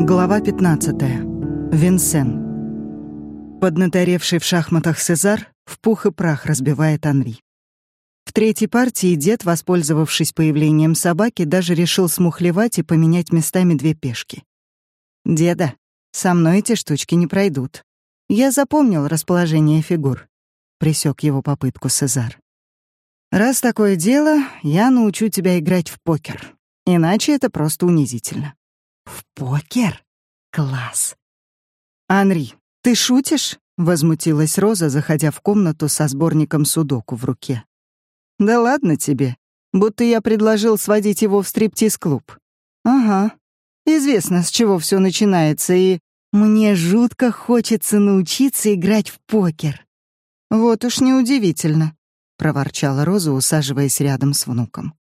Глава 15. Винсен. Поднаторевший в шахматах Сезар в пух и прах разбивает Анри. В третьей партии дед, воспользовавшись появлением собаки, даже решил смухлевать и поменять местами две пешки. «Деда, со мной эти штучки не пройдут. Я запомнил расположение фигур», — присек его попытку Сезар. «Раз такое дело, я научу тебя играть в покер. Иначе это просто унизительно». «В покер? Класс!» «Анри, ты шутишь?» — возмутилась Роза, заходя в комнату со сборником судоку в руке. «Да ладно тебе. Будто я предложил сводить его в стриптиз-клуб». «Ага. Известно, с чего все начинается, и мне жутко хочется научиться играть в покер». «Вот уж неудивительно», — проворчала Роза, усаживаясь рядом с внуком.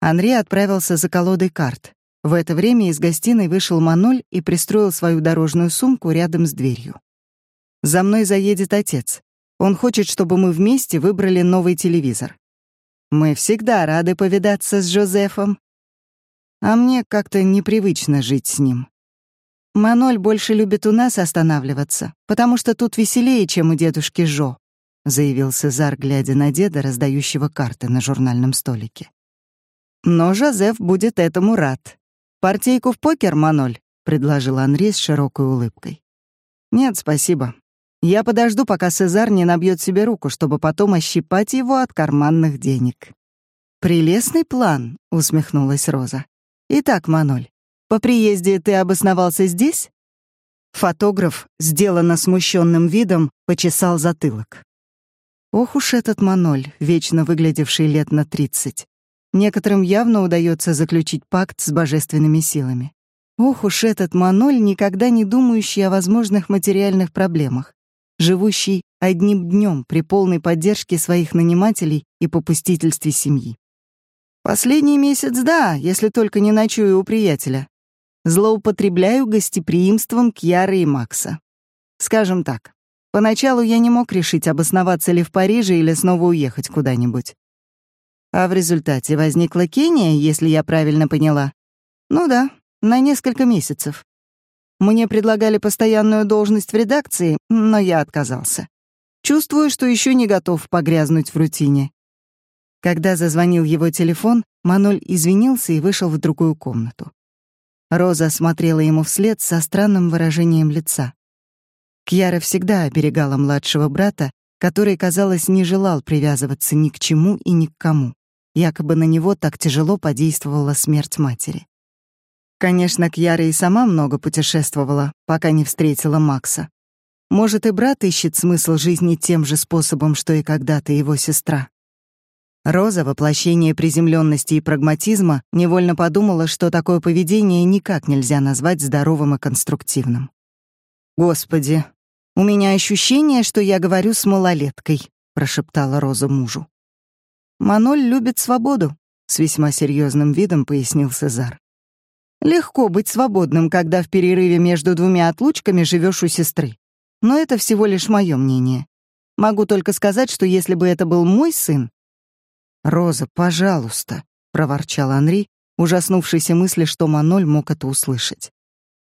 Анри отправился за колодой карт. В это время из гостиной вышел Маноль и пристроил свою дорожную сумку рядом с дверью. «За мной заедет отец. Он хочет, чтобы мы вместе выбрали новый телевизор. Мы всегда рады повидаться с Жозефом. А мне как-то непривычно жить с ним. Маноль больше любит у нас останавливаться, потому что тут веселее, чем у дедушки Жо», заявил Сезар, глядя на деда, раздающего карты на журнальном столике. «Но Жозеф будет этому рад. «Партийку в покер, Маноль?» — предложил Анри с широкой улыбкой. «Нет, спасибо. Я подожду, пока Сезар не набьет себе руку, чтобы потом ощипать его от карманных денег». «Прелестный план», — усмехнулась Роза. «Итак, Маноль, по приезде ты обосновался здесь?» Фотограф, сделанно смущенным видом, почесал затылок. Ох уж этот Маноль, вечно выглядевший лет на тридцать. Некоторым явно удается заключить пакт с божественными силами. Ох уж этот Маноль, никогда не думающий о возможных материальных проблемах, живущий одним днем при полной поддержке своих нанимателей и попустительстве семьи. Последний месяц, да, если только не ночую у приятеля. Злоупотребляю гостеприимством Кьяры и Макса. Скажем так, поначалу я не мог решить, обосноваться ли в Париже или снова уехать куда-нибудь. А в результате возникла Кения, если я правильно поняла. Ну да, на несколько месяцев. Мне предлагали постоянную должность в редакции, но я отказался. Чувствую, что еще не готов погрязнуть в рутине. Когда зазвонил его телефон, Маноль извинился и вышел в другую комнату. Роза смотрела ему вслед со странным выражением лица. Кьяра всегда оберегала младшего брата, который, казалось, не желал привязываться ни к чему и ни к кому. Якобы на него так тяжело подействовала смерть матери. Конечно, Кьяра и сама много путешествовала, пока не встретила Макса. Может, и брат ищет смысл жизни тем же способом, что и когда-то его сестра. Роза, воплощение приземленности и прагматизма, невольно подумала, что такое поведение никак нельзя назвать здоровым и конструктивным. «Господи, у меня ощущение, что я говорю с малолеткой», — прошептала Роза мужу. Маноль любит свободу, с весьма серьезным видом пояснил Сезар. Легко быть свободным, когда в перерыве между двумя отлучками живешь у сестры. Но это всего лишь мое мнение. Могу только сказать, что если бы это был мой сын... «Роза, пожалуйста», — проворчал Анри, ужаснувшийся мысли, что Маноль мог это услышать.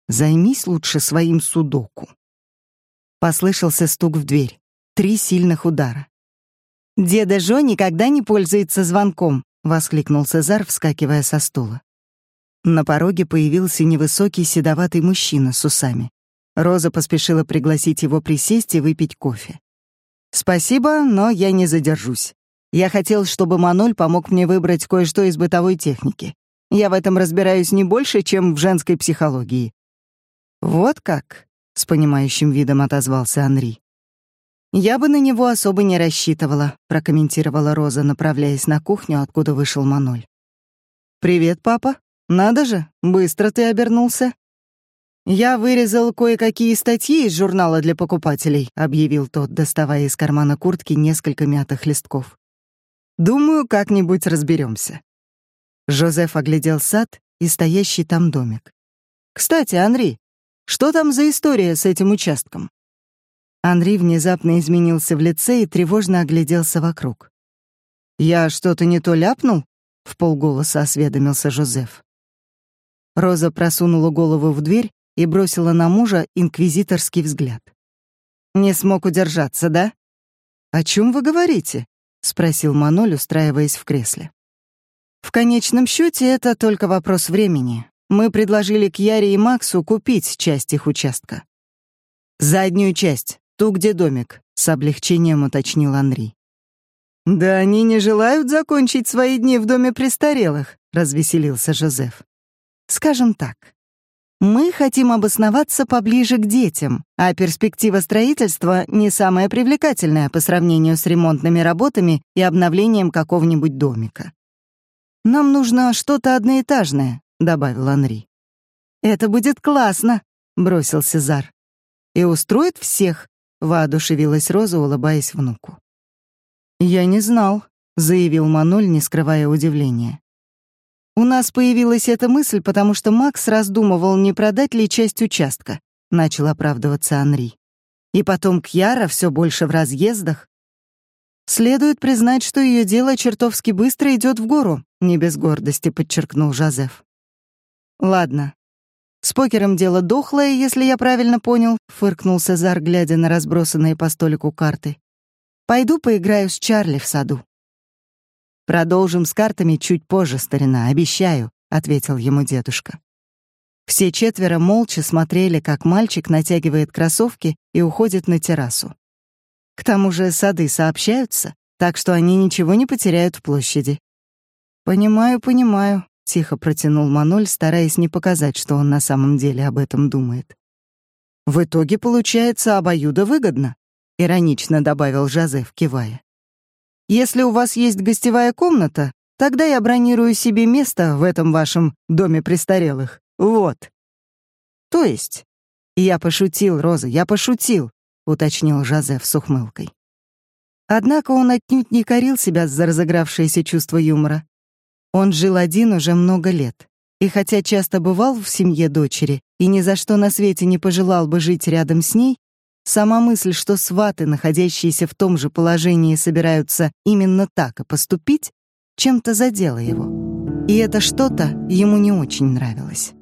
«Займись лучше своим судоку». Послышался стук в дверь. Три сильных удара. «Деда Жо никогда не пользуется звонком», — воскликнул Цезар, вскакивая со стула. На пороге появился невысокий седоватый мужчина с усами. Роза поспешила пригласить его присесть и выпить кофе. «Спасибо, но я не задержусь. Я хотел, чтобы Маноль помог мне выбрать кое-что из бытовой техники. Я в этом разбираюсь не больше, чем в женской психологии». «Вот как?» — с понимающим видом отозвался Анри. «Я бы на него особо не рассчитывала», — прокомментировала Роза, направляясь на кухню, откуда вышел Маноль. «Привет, папа. Надо же, быстро ты обернулся». «Я вырезал кое-какие статьи из журнала для покупателей», — объявил тот, доставая из кармана куртки несколько мятых листков. «Думаю, как-нибудь разберемся. Жозеф оглядел сад и стоящий там домик. «Кстати, Анри, что там за история с этим участком?» Анри внезапно изменился в лице и тревожно огляделся вокруг. «Я что-то не то ляпнул?» — в полголоса осведомился Жозеф. Роза просунула голову в дверь и бросила на мужа инквизиторский взгляд. «Не смог удержаться, да?» «О чем вы говорите?» — спросил Маноль, устраиваясь в кресле. «В конечном счете это только вопрос времени. Мы предложили Кьяре и Максу купить часть их участка». «Заднюю часть, ту, где домик», — с облегчением уточнил Анри. «Да они не желают закончить свои дни в доме престарелых», — развеселился Жозеф. «Скажем так, мы хотим обосноваться поближе к детям, а перспектива строительства не самая привлекательная по сравнению с ремонтными работами и обновлением какого-нибудь домика. «Нам нужно что-то одноэтажное», — добавил Анри. «Это будет классно», — бросил Сезар. «И устроит всех», — воодушевилась Роза, улыбаясь внуку. «Я не знал», — заявил Маноль, не скрывая удивления. У нас появилась эта мысль, потому что Макс раздумывал, не продать ли часть участка, начал оправдываться Анри. И потом Кьяра все больше в разъездах. Следует признать, что ее дело чертовски быстро идет в гору, не без гордости подчеркнул Жозеф. Ладно. С покером дело дохлое, если я правильно понял, фыркнул Сезар, глядя на разбросанные по столику карты. Пойду поиграю с Чарли в саду. Продолжим с картами чуть позже, старина, обещаю, ответил ему дедушка. Все четверо молча смотрели, как мальчик натягивает кроссовки и уходит на террасу. К тому же сады сообщаются, так что они ничего не потеряют в площади. Понимаю, понимаю, тихо протянул Маноль, стараясь не показать, что он на самом деле об этом думает. В итоге получается обоюдовыгодно, иронично добавил Жозеф, кивая. Если у вас есть гостевая комната, тогда я бронирую себе место в этом вашем доме престарелых. Вот. То есть? Я пошутил, Роза, я пошутил, уточнил Жозеф с ухмылкой. Однако он отнюдь не корил себя за разыгравшееся чувство юмора. Он жил один уже много лет. И хотя часто бывал в семье дочери и ни за что на свете не пожелал бы жить рядом с ней, Сама мысль, что сваты, находящиеся в том же положении, собираются именно так и поступить, чем-то задела его. И это что-то ему не очень нравилось.